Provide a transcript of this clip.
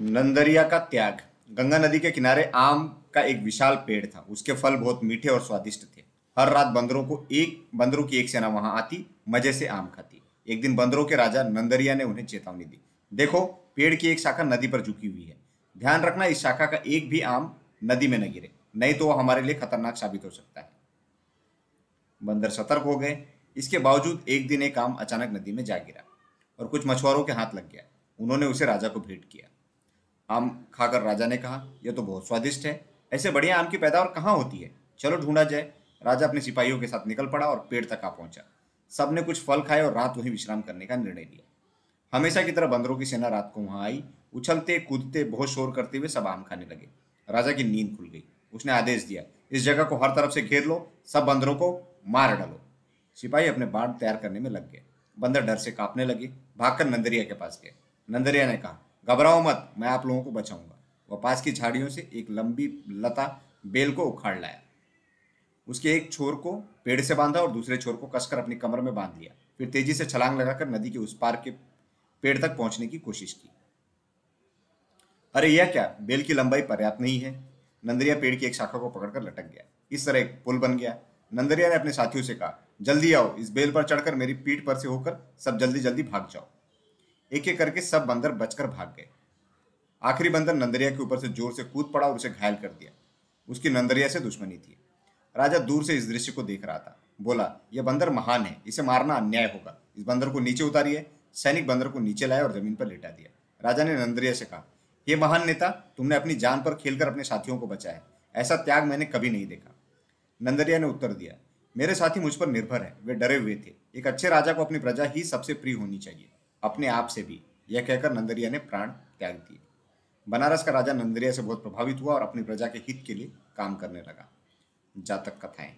नंदरिया का त्याग। गंगा नदी के किनारे आम का एक विशाल पेड़ था। उसके फल बहुत मीठे और स्वादिष्ट थे। हर रात बंदरों को एक, बंदरों की एक सेना वहाँ आती, मज़े से आम खाती। एक दिन बंदरों के राजा नंदरिया ने उन्हें चेतावनी दी। देखो, पेड़ की एक शाखा नदी पर झुकी हुई है। ध्यान रखना, इस शाखा का एक भी आम नदी में न गिरे। नहीं तो वो हमारे लिए खतरनाक साबित हो सकता है। बंदर सतर्क हो गए। इसके बावजूद एक दिन एक आम अचानक नदी में जा गिरा और कुछ मछुआरों के हाथ लग गया। उन्होंने उसे राजा को भेंट किया। आम खाकर राजा ने कहा, यह तो बहुत स्वादिष्ट है। ऐसे बढ़िया आम की पैदावार कहाँ होती है? चलो ढूंढा जाए। राजा अपने सिपाहियों के साथ निकल पड़ा और पेड़ तक आ पहुँचा। सबने कुछ फल खाए और रात वहीं विश्राम करने का निर्णय लिया। हमेशा की तरह बंदरों की सेना रात को वहाँ आई। उछलते, कूदते, बहुत शोर करते हुए सब आम खाने लगे। राजा की नींद खुल गई। उसने आदेश दिया, इस जगह को हर तरफ़ से घेर लो, सब बंदरों को मार डालो। सिपाही अपने बाढ़ तैयार करने में लग गए। बंदर डर से कांपने लगे, भागकर नंदरिया के पास गए। नंदरिया ने कहा घबराओ मत, मैं आप लोगों को बचाऊँगा। वह पास की झाड़ियों से एक लंबी लता बेल को उखाड़ लाया। उसके एक छोर को पेड़ से बांधा और दूसरे छोर को कसकर अपनी कमर में बाँध लिया। फिर तेज़ी से छलांग लगाकर नदी के उस पार के पेड़ तक पहुँचने की कोशिश की। अरे, यह क्या? बेल की लंबाई पर्याप्त नहीं है। नंदरिया पेड़ की एक शाखा को पकड़कर लटक गया। इस तरह एक पुल बन गया। नंदरिया ने अपने साथियों से कहा, जल्दी आओ, इस बेल पर चढ़कर मेरी पीठ पर से होकर सब जल्दी जल्दी भाग जाओ। एक एक करके सब बंदर बचकर भाग गए। आखिरी बंदर नंदरिया के ऊपर से ज़ोर से कूद पड़ा और उसे घायल कर दिया। उसकी नंदरिया से दुश्मनी थी। राजा दूर से इस दृश्य को देख रहा था। बोला, यह बंदर महान है। इसे मारना अन्याय होगा। इस बंदर को नीचे उतारिए। सैनिक बंदर को नीचे लाया और ज़मीन पर लेटा दिया। राजा ने नंदरिया से कहा हे महान नेता, तुमने अपनी जान पर खेलकर अपने साथियों को बचाया ऐसा त्याग मैंने कभी नहीं देखा। नंदरिया ने उत्तर दिया, मेरे साथी मुझ पर निर्भर है। वे डरे हुए थे। एक अच्छे राजा को अपनी प्रजा ही सबसे प्रिय होनी चाहिए। अपने आप से भी, यह कहकर नंदरिया ने प्राण त्याग दिए। बनारस का राजा नंदरिया से बहुत प्रभावित हुआ और अपनी प्रजा के हित के लिए काम करने लगा। जातक कथाएँ।